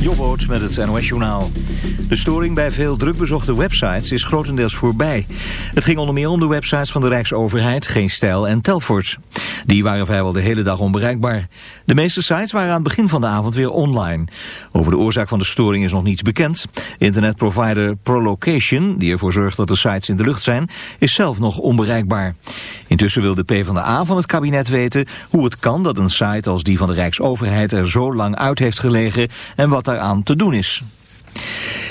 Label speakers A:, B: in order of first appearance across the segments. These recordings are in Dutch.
A: Jobboot met het NOS Journaal. De storing bij veel drukbezochte websites is grotendeels voorbij. Het ging onder meer om de websites van de Rijksoverheid, Geen Stijl en Telfort. Die waren vrijwel de hele dag onbereikbaar. De meeste sites waren aan het begin van de avond weer online. Over de oorzaak van de storing is nog niets bekend. Internetprovider Prolocation, die ervoor zorgt dat de sites in de lucht zijn, is zelf nog onbereikbaar. Intussen wil de PvdA van het kabinet weten hoe het kan dat een site als die van de Rijksoverheid er zo lang uit heeft gelegen en wat daaraan te doen is.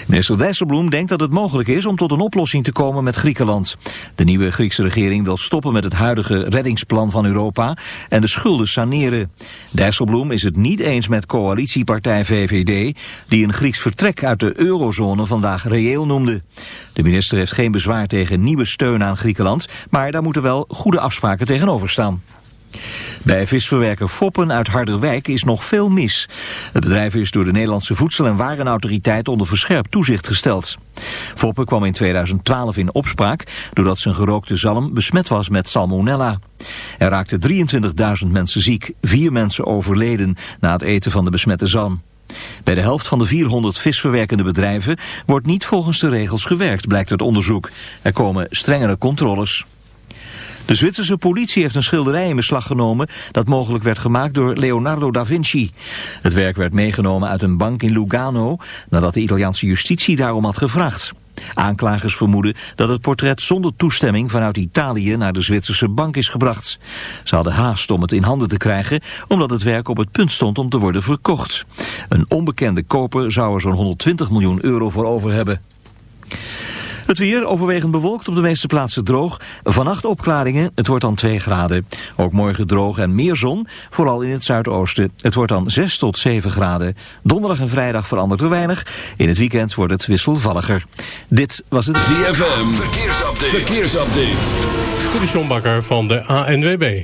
A: Minister Dijsselbloem denkt dat het mogelijk is om tot een oplossing te komen met Griekenland. De nieuwe Griekse regering wil stoppen met het huidige reddingsplan van Europa en de schulden saneren. Dijsselbloem is het niet eens met coalitiepartij VVD, die een Grieks vertrek uit de eurozone vandaag reëel noemde. De minister heeft geen bezwaar tegen nieuwe steun aan Griekenland, maar daar moeten wel goede afspraken tegenover staan. Bij visverwerker Foppen uit Harderwijk is nog veel mis. Het bedrijf is door de Nederlandse Voedsel- en Warenautoriteit onder verscherpt toezicht gesteld. Foppen kwam in 2012 in opspraak doordat zijn gerookte zalm besmet was met salmonella. Er raakten 23.000 mensen ziek, vier mensen overleden na het eten van de besmette zalm. Bij de helft van de 400 visverwerkende bedrijven wordt niet volgens de regels gewerkt, blijkt uit onderzoek. Er komen strengere controles. De Zwitserse politie heeft een schilderij in beslag genomen dat mogelijk werd gemaakt door Leonardo da Vinci. Het werk werd meegenomen uit een bank in Lugano nadat de Italiaanse justitie daarom had gevraagd. Aanklagers vermoeden dat het portret zonder toestemming vanuit Italië naar de Zwitserse bank is gebracht. Ze hadden haast om het in handen te krijgen omdat het werk op het punt stond om te worden verkocht. Een onbekende koper zou er zo'n 120 miljoen euro voor over hebben. Het weer overwegend bewolkt op de meeste plaatsen droog. Vannacht opklaringen, het wordt dan 2 graden. Ook morgen droog en meer zon, vooral in het zuidoosten. Het wordt dan 6 tot 7 graden. Donderdag en vrijdag verandert er weinig. In het weekend wordt het wisselvalliger. Dit was het
B: ZFM. Verkeersupdate.
C: Verkeersupdate. De van de ANWB.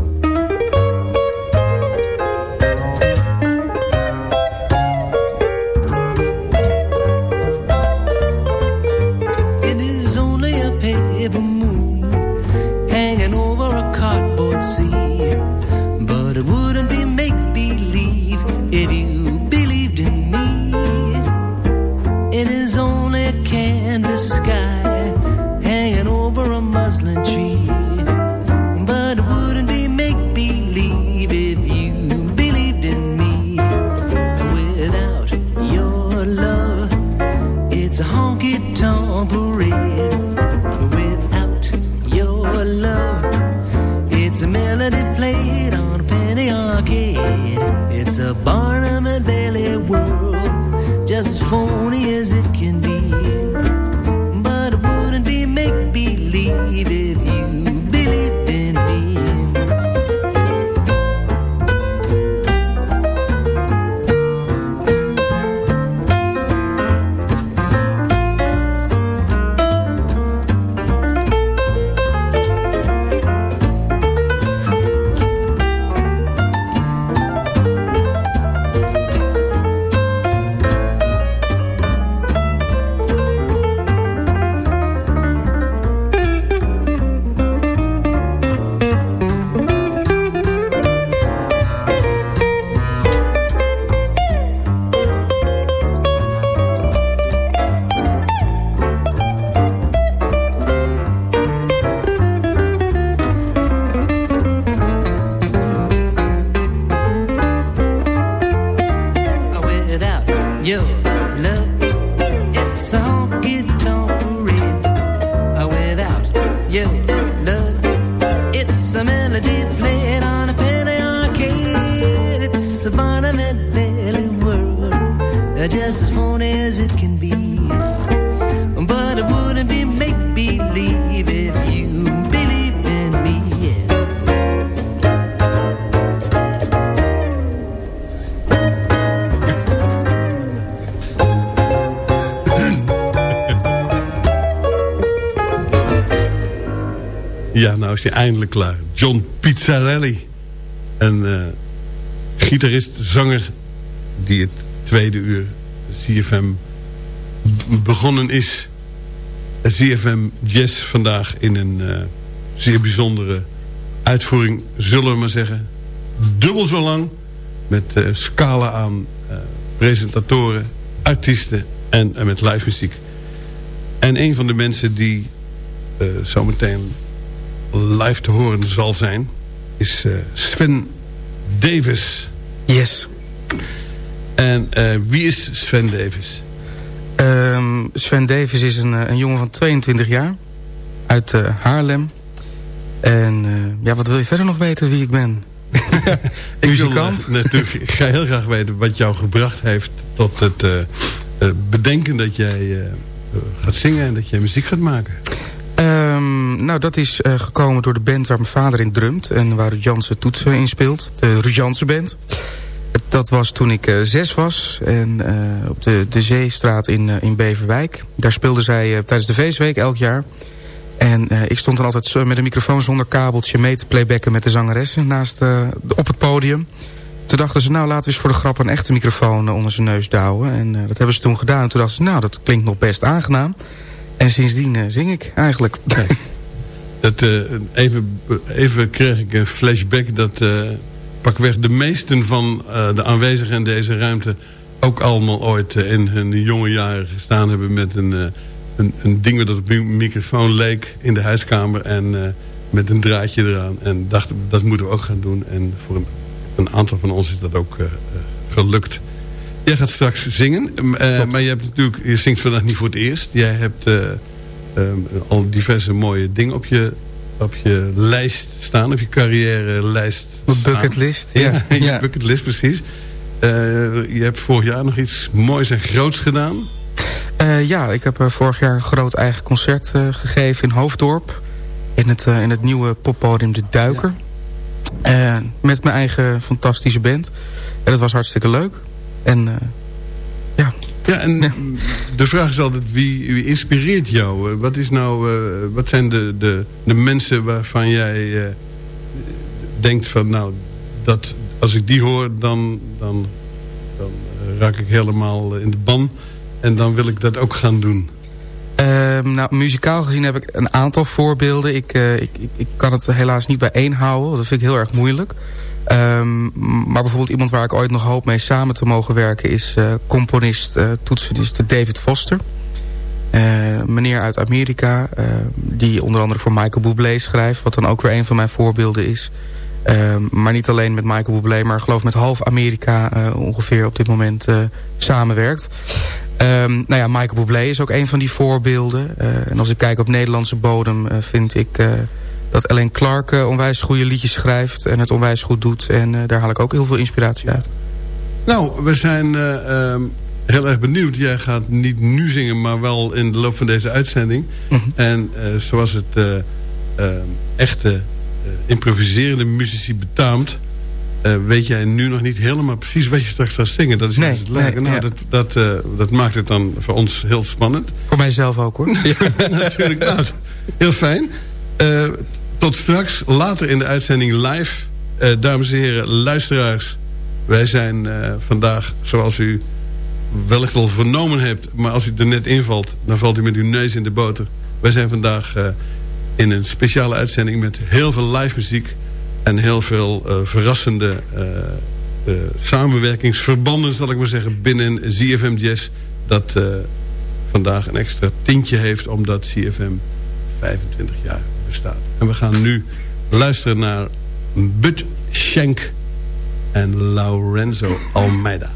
D: It's a played on a penny arcade. It's a Barnum and Bailey world, just as phony as it can be.
E: Is hij eindelijk klaar. John Pizzarelli. Een uh, gitarist, zanger... die het tweede uur CFM begonnen is. CFM Jazz vandaag in een uh, zeer bijzondere uitvoering, zullen we maar zeggen. Dubbel zo lang, met uh, scala aan presentatoren, artiesten en, met live muziek. En een van de mensen die uh, zometeen live te horen zal zijn... is uh, Sven Davis.
F: Yes.
E: En uh, wie is Sven Davis?
F: Um, Sven Davis is een, een jongen van 22 jaar. Uit Haarlem. En ja, wat wil je verder nog weten wie ik ben?
E: ik Muzikant? Wil, natuurlijk, ik ga heel graag weten wat jou gebracht heeft... tot het bedenken dat jij gaat zingen en dat jij muziek gaat maken.
F: Um, nou, dat is uh, gekomen door de band waar mijn vader in drumt... en waar Ruud Jansen toetsen in speelt. De Ruud Band. Dat was toen ik uh, zes was. En op de, de Zeestraat in, in Beverwijk. Daar speelden zij tijdens de feestweek elk jaar. En ik stond dan altijd met een microfoon zonder kabeltje... mee te playbacken met de zangeressen naast, op het podium. Toen dachten ze, nou laten we eens voor de grap een echte microfoon onder zijn neus douwen. En dat hebben ze toen gedaan. En toen dachten ze, nou dat klinkt nog best aangenaam. En sindsdien uh, zing ik eigenlijk.
E: Dat, uh, even, even kreeg ik een flashback dat uh, pakweg de meesten van de aanwezigen in deze ruimte... ook allemaal ooit in hun jonge jaren gestaan hebben met een, een, een ding dat op een microfoon leek in de huiskamer... en met een draadje eraan. En dachten, dat moeten we ook gaan doen. En voor een, een aantal van ons is dat ook gelukt. Jij gaat straks zingen, uh, maar je, hebt natuurlijk, je zingt vandaag niet voor het eerst. Jij hebt uh, um, al diverse mooie dingen op je, op je lijst staan, op je carrière lijst
F: bucketlist,
E: ja. ja, je bucketlist, precies. Uh, je hebt vorig jaar nog iets moois en groots gedaan.
F: ja, ik heb vorig jaar een groot eigen concert gegeven in Hoofddorp. In het, in het nieuwe poppodium De Duiker. Ja. met mijn eigen fantastische band. En dat was hartstikke leuk. En uh, ja.
E: Ja, en de vraag is altijd, wie, wie inspireert jou? Wat, is nou, uh, wat zijn de, de, de mensen waarvan jij uh, denkt van... nou, dat, als ik die hoor, dan, dan, dan raak ik helemaal in de ban. En dan wil ik dat ook gaan doen.
F: Um, nou, muzikaal gezien heb ik een aantal voorbeelden. Ik, ik, ik, kan het helaas niet bij één houden. Dat vind ik heel erg moeilijk. Um, maar bijvoorbeeld iemand waar ik ooit nog hoop mee samen te mogen werken... is uh, componist, uh, toetsenist David Foster. Uh, meneer uit Amerika, die onder andere voor Michael Bublé schrijft... wat dan ook weer een van mijn voorbeelden is. Um, maar niet alleen met Michael Bublé, maar geloof met half Amerika ongeveer op dit moment samenwerkt. Um, nou ja, Michael Bublé is ook een van die voorbeelden. en als ik kijk op Nederlandse bodem vind ik dat Ellen Clark uh, onwijs goede liedjes schrijft en het onwijs goed doet. En uh, daar haal ik ook heel veel inspiratie uit.
E: Nou, we zijn uh, um, heel erg benieuwd. Jij gaat niet nu zingen, maar wel in de loop van deze uitzending. Mm -hmm. En zoals het ehm, echte improviserende muzici betaamt... weet jij nu nog niet helemaal precies wat je straks gaat zingen. Dat is nee, het lijken. Nee, nou, ja. dat, dat, dat maakt het dan voor ons heel spannend.
F: Voor mijzelf ook hoor.
E: ja, natuurlijk. Nou, heel fijn. Tot straks, later in de uitzending live. Uh, dames en heren, luisteraars. Wij zijn uh, vandaag, zoals u wellicht al vernomen hebt... maar als u er net invalt, dan valt u met uw neus in de boter. Wij zijn vandaag uh, in een speciale uitzending... met heel veel live muziek en heel veel verrassende samenwerkingsverbanden... zal ik maar zeggen, binnen ZFM Jazz... dat vandaag een extra tintje heeft... omdat ZFM 25 jaar En we gaan nu luisteren naar Bud Schenk en Lorenzo Almeida.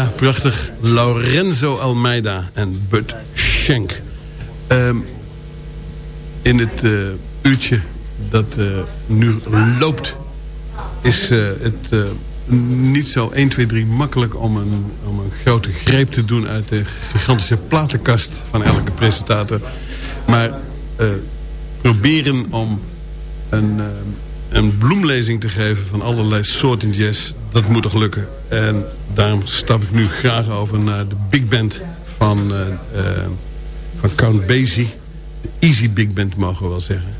E: Ja, prachtig. Lorenzo Almeida en Bud Schenk. Ehm, in het uh, uurtje dat uh, nu loopt... is uh, het niet zo 1, 2, 3 makkelijk om een, om een grote greep te doen... uit de gigantische platenkast van elke presentator. Maar proberen om een, een bloemlezing te geven van allerlei soorten jazz... dat moet toch lukken. En daarom stap ik nu graag over naar de big band van, uh, uh, van Count Basie. De Easy Big Band mogen we wel zeggen.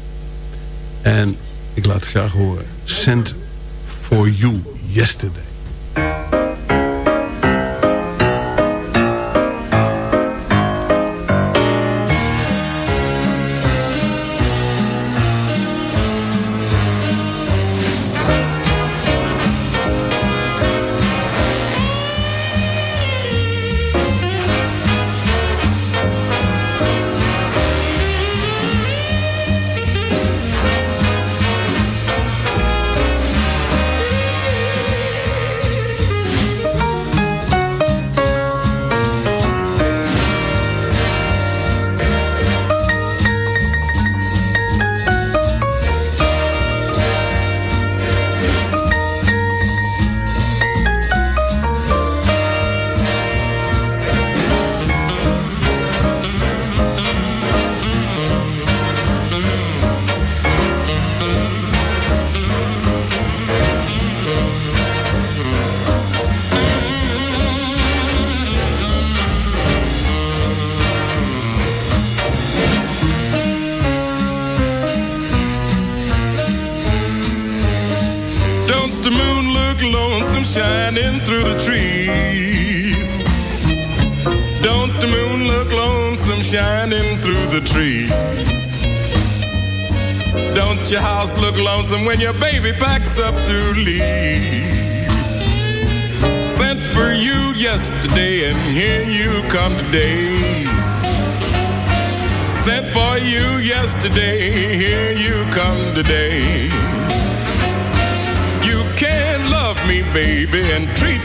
E: En ik laat graag horen. Send for You Yesterday.
G: Baby, and treat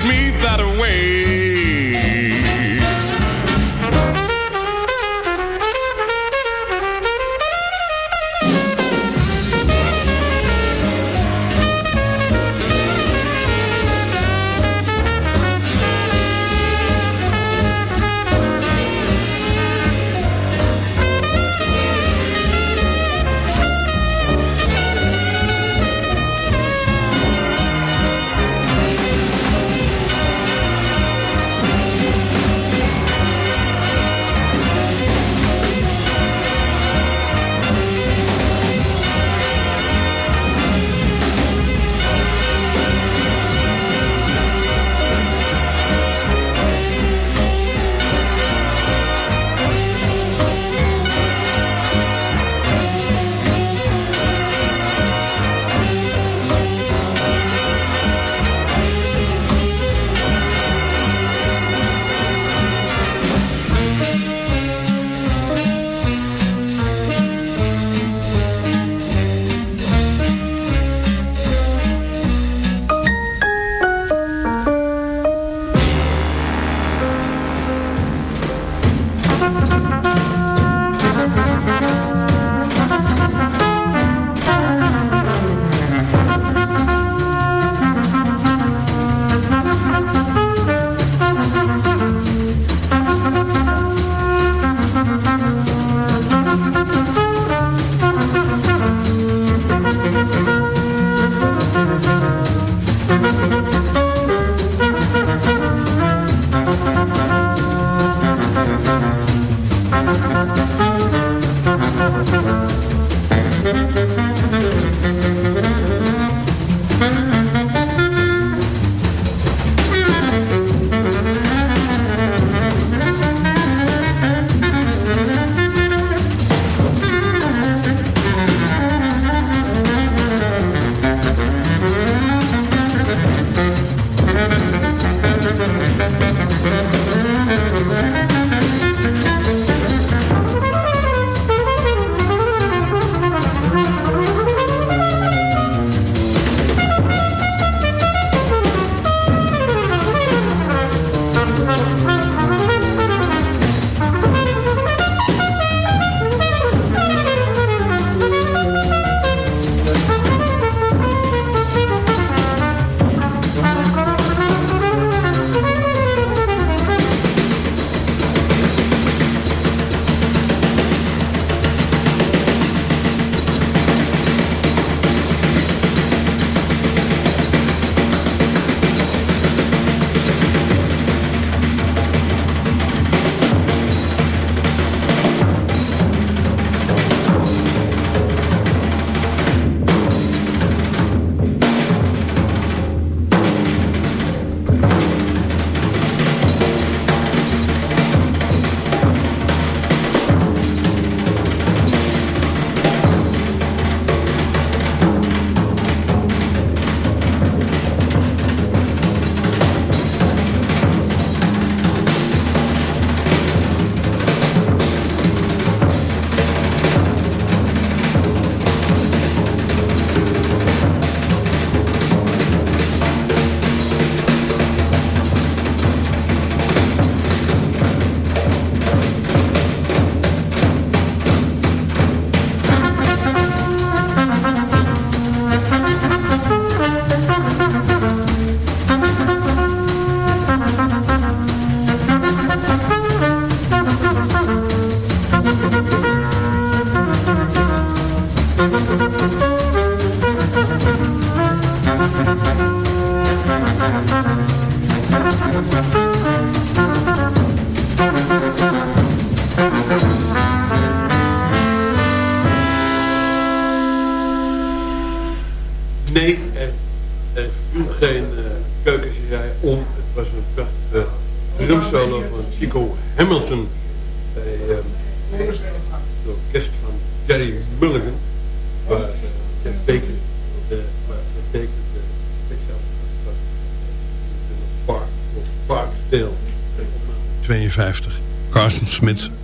E: MUZIEK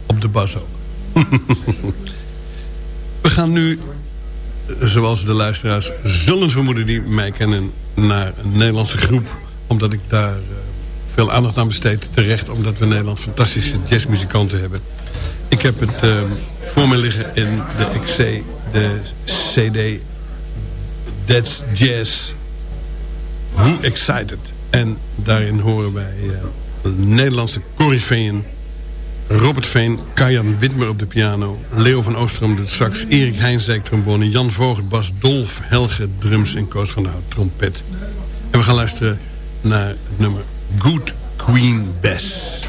E: Op de bas ook. We gaan nu, zoals de luisteraars zullen vermoeden die mij kennen... naar een Nederlandse groep, omdat ik daar uh, veel aandacht aan besteed. Terecht, omdat we Nederland fantastische jazzmuzikanten hebben. Ik heb het uh, voor me liggen in de XC, de CD That's Jazz. Who Excited. En daarin horen wij uh, Nederlandse corifeeën Robert Veen, Kajan Witmer op de piano... Leo van Oostrom de sax, Erik Heinsdijk trombone... Jan Voogd bas, Dolf Helge drums en Koos van der Hout trompet. En we gaan luisteren naar het nummer Good Queen Bess.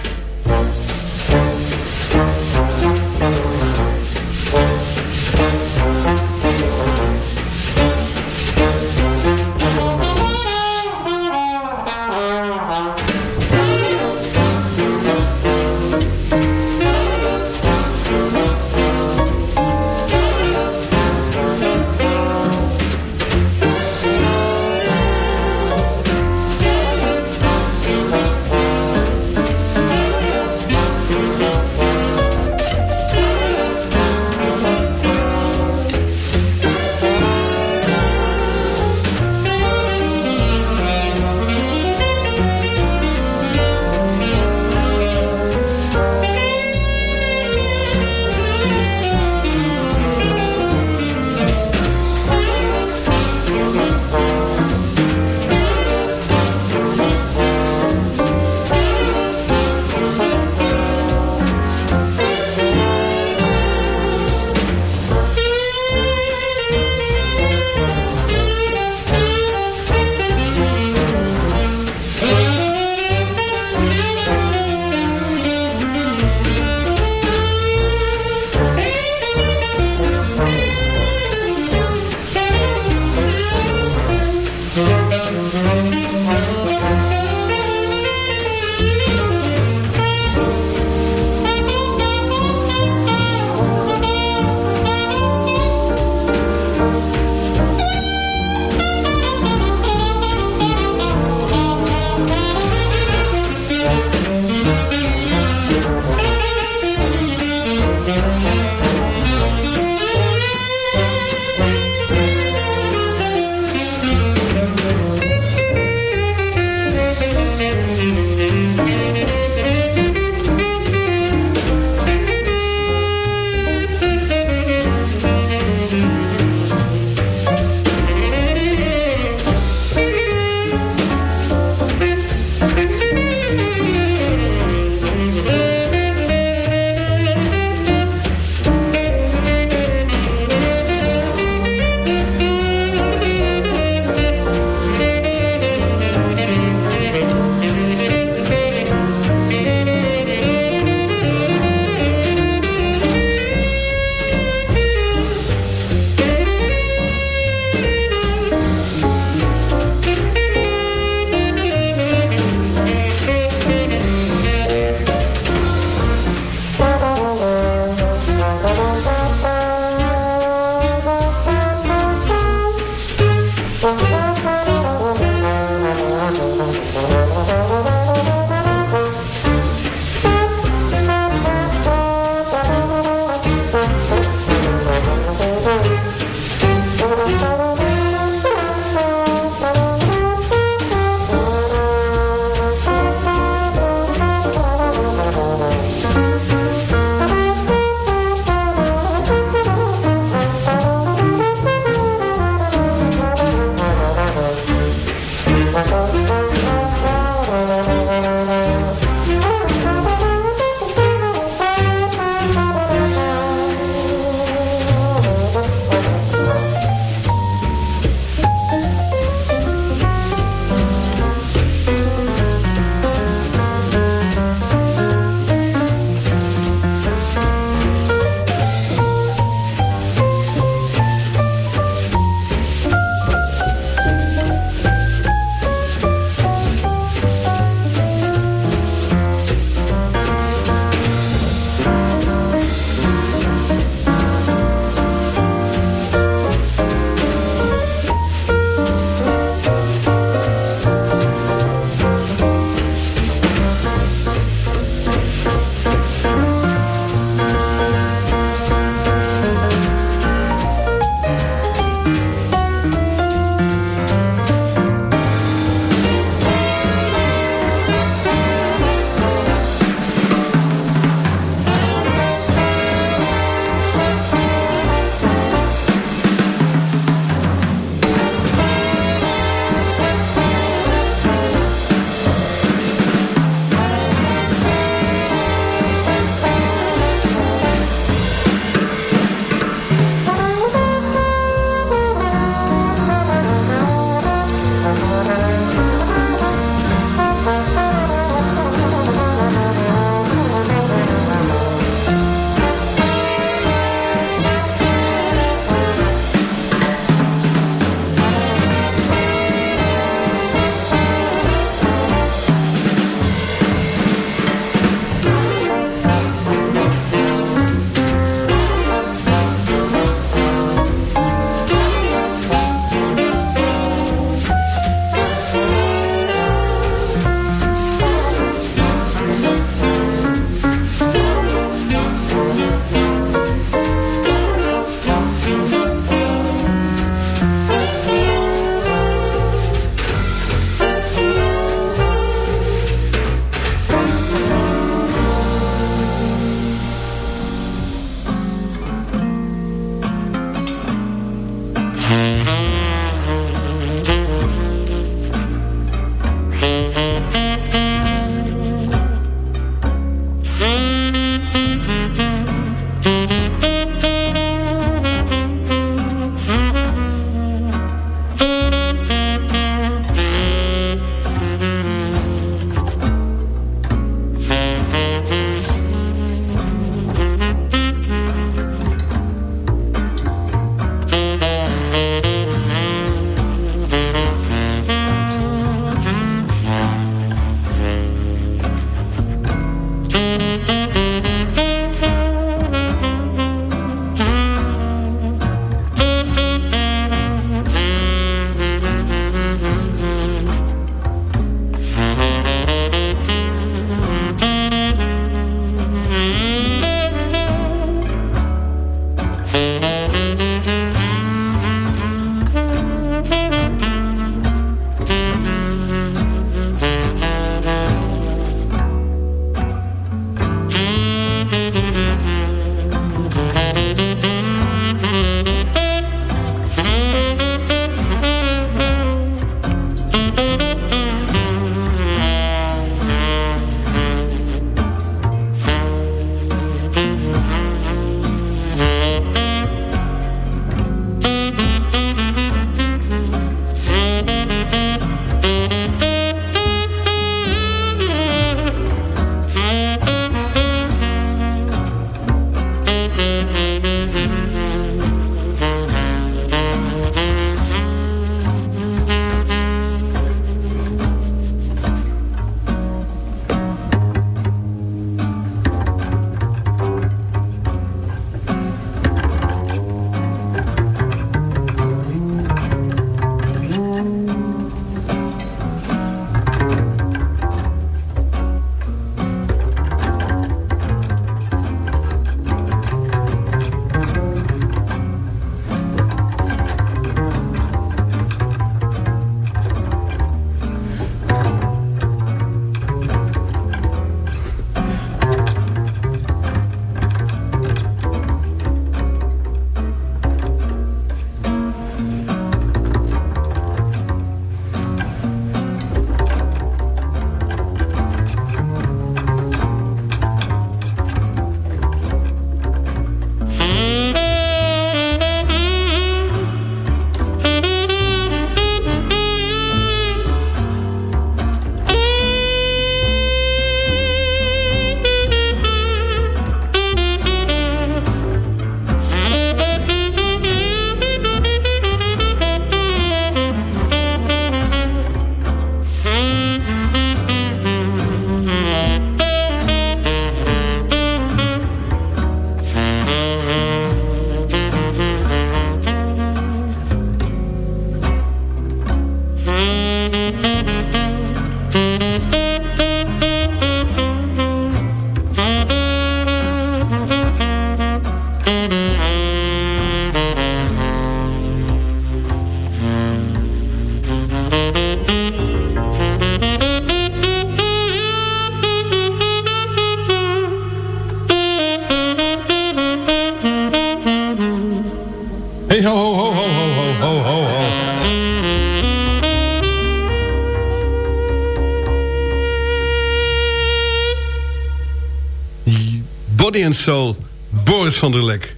E: Soul, Boris van der Lek,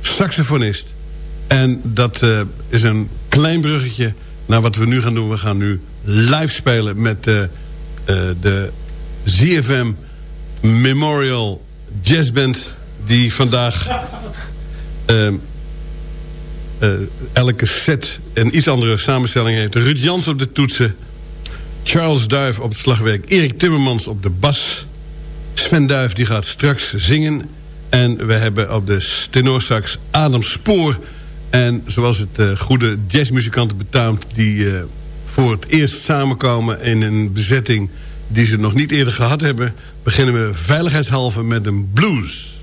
E: saxofonist. En dat uh, is een klein bruggetje naar wat we nu gaan doen. We gaan nu live spelen met uh, uh, de ZFM Memorial Jazzband... die vandaag elke set een iets andere samenstelling heeft. Ruud Jans op de toetsen... Charles Duif op het slagwerk, Erik Timmermans op de bas... Sven Duif die gaat straks zingen... en we hebben op de tenorsax Adam Spoor... en zoals het uh, goede jazzmuzikanten betaamt... die uh, voor het eerst samenkomen in een bezetting... die ze nog niet eerder gehad hebben... beginnen we veiligheidshalve met een blues...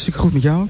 F: hartstikke goed met jou.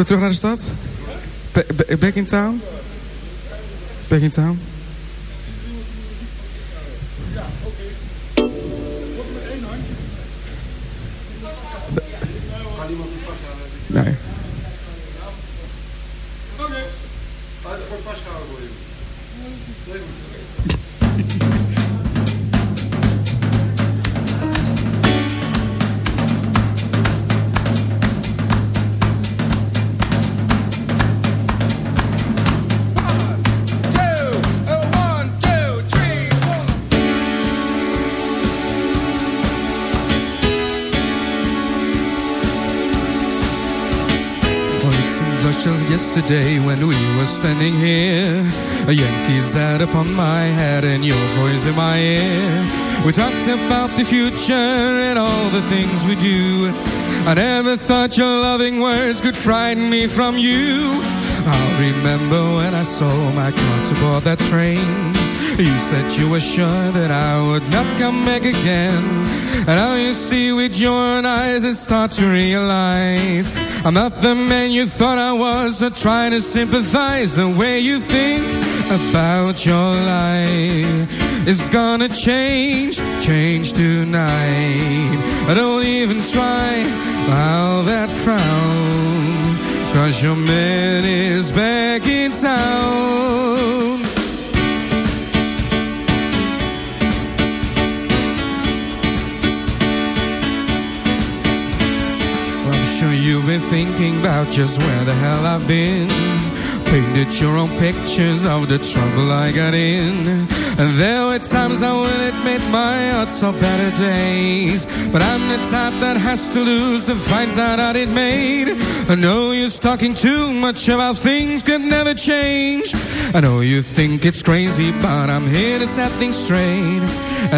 H: we
F: terug naar de stad? Back in town? Back in town?
H: standing here. A Yankee's hat upon my head and your voice in my ear. We talked about the future and all the things we do. I never thought your loving words could frighten me from you. I'll remember when I saw my car to board that train.
F: You said you were sure that I would not come back again. And now you see with your own eyes and start to realize I'm not the man you thought I was. So try to sympathize the way you think about your life. It's gonna change, change tonight. I don't even try, bow that frown. Cause your man is back in town. Been thinking about just where the hell I've been. Painted your own pictures of the trouble I got in. And there were times I will admit my odds are better days. But I'm the type that has to lose to find out how it made. I know you're talking too much about things could never change. I know you think it's crazy, but I'm here to set things straight.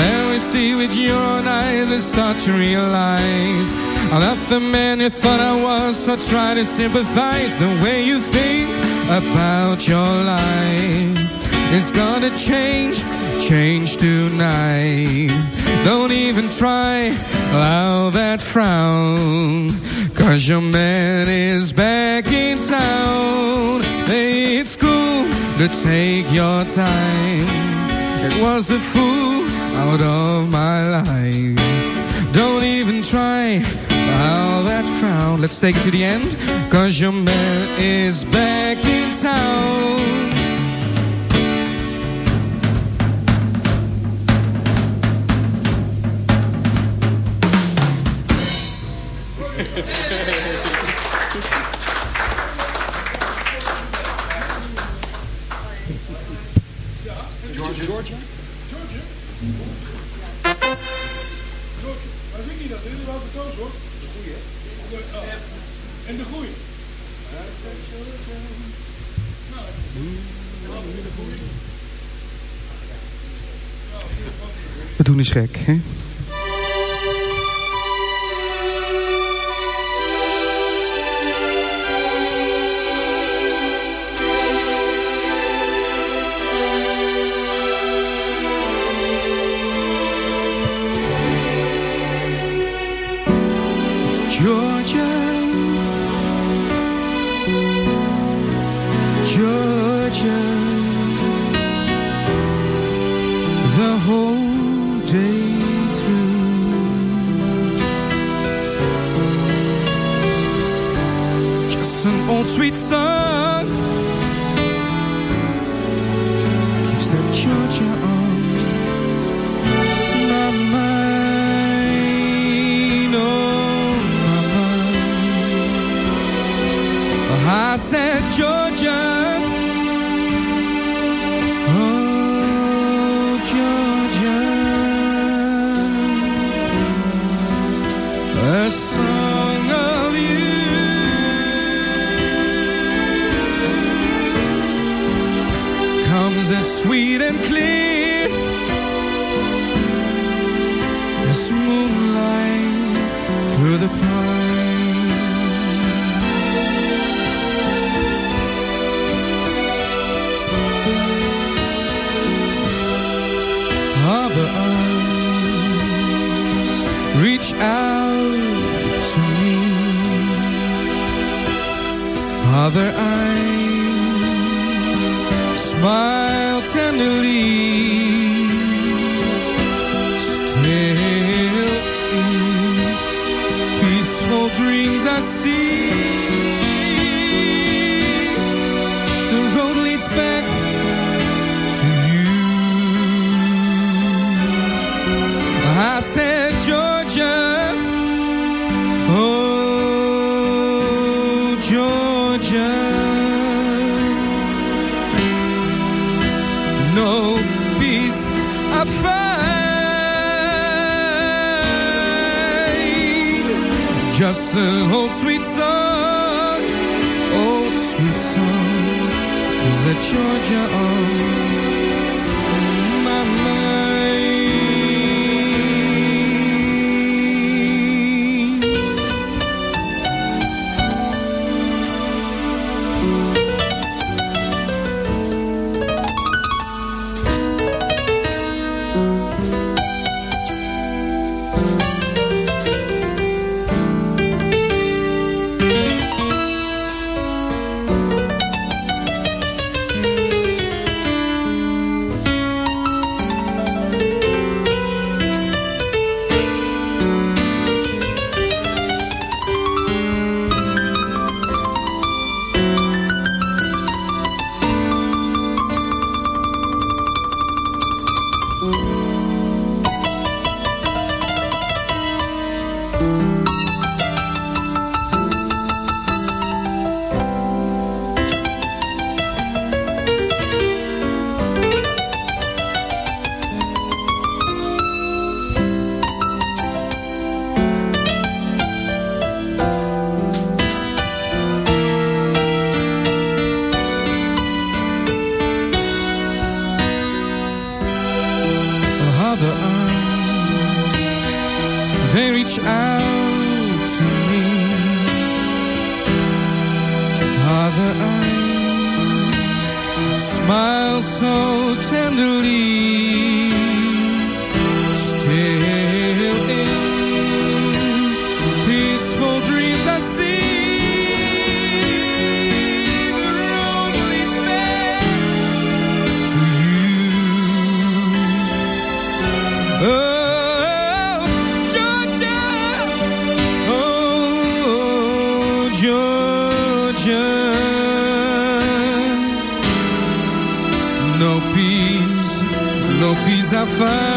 F: And we see with your own eyes and start to realize I'm not the man you thought I was, so try to sympathize the way you think about your life. It's gonna change, change tonight. Don't even try, allow that frown. Cause your man is back in town. It's cool to take your time. It was a fool out of my life. Don't even try how that frown. Let's take it to the end. Cause your man is back in town.
I: En de goeie.
J: We doen is gek, hè?
F: assim. An old sweet song, old sweet song, is that Georgia on reach out to me. Other eyes smile so tenderly. Find.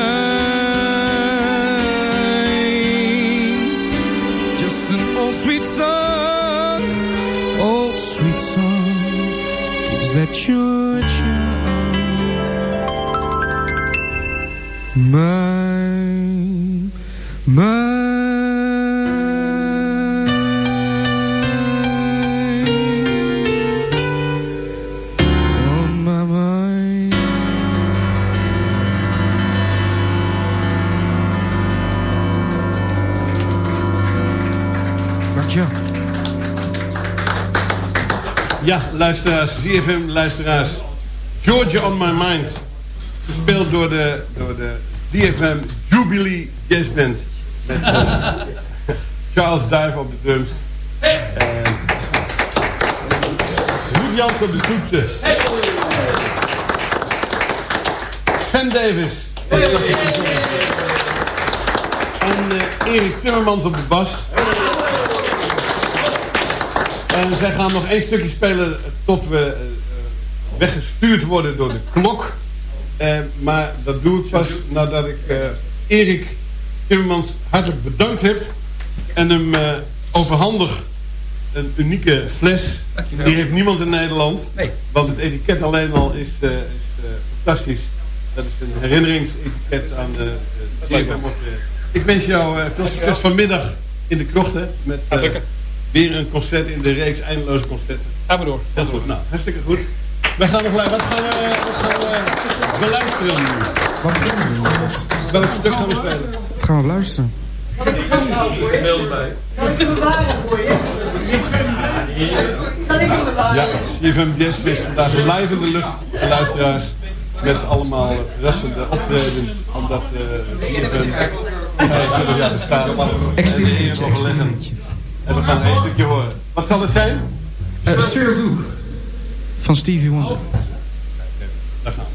E: Luisteraars, ZFM luisteraars. Georgia on my mind. Gespeeld door de, door de ZFM Jubilee Jazz Band. Met eh, Charles Duif op de drums. En Ruud Jans op de toetsen. Sven Davis. En eh, Erik Timmermans op de bas. En zij gaan nog één stukje spelen tot we eh, weggestuurd worden door de klok. Eh, maar dat doe ik pas nadat ik eh, Erik Timmermans hartelijk bedankt heb. En hem eh, overhandig een unieke fles. Die heeft niemand in Nederland. Want het etiket alleen al is, eh, is eh, fantastisch. Dat is een herinneringsetiket aan de uh, Ik wens jou eh, veel succes vanmiddag in de krochten. Met eh, weer een concert in de reeks eindeloze concerten.
K: Gaan we door.
E: Heel goed. Nou, hartstikke goed. Wij gaan nog lu- wat gaan we, wat gaan we beluisteren nu?
L: Wat doen we?
E: Welk stuk gaan we spelen?
L: Wat gaan we beluisteren?
E: Ja, CFM Jazz is vandaag live in de lucht, de luisteraars. Met allemaal verrassende optredens. Omdat uh, CFM 25 jaar bestaat. En hier nog liggen. En we gaan één stukje horen. Wat zal het zijn?
L: Uh, Sir Duke. Van Stevie Wonder.
E: Daar gaan we.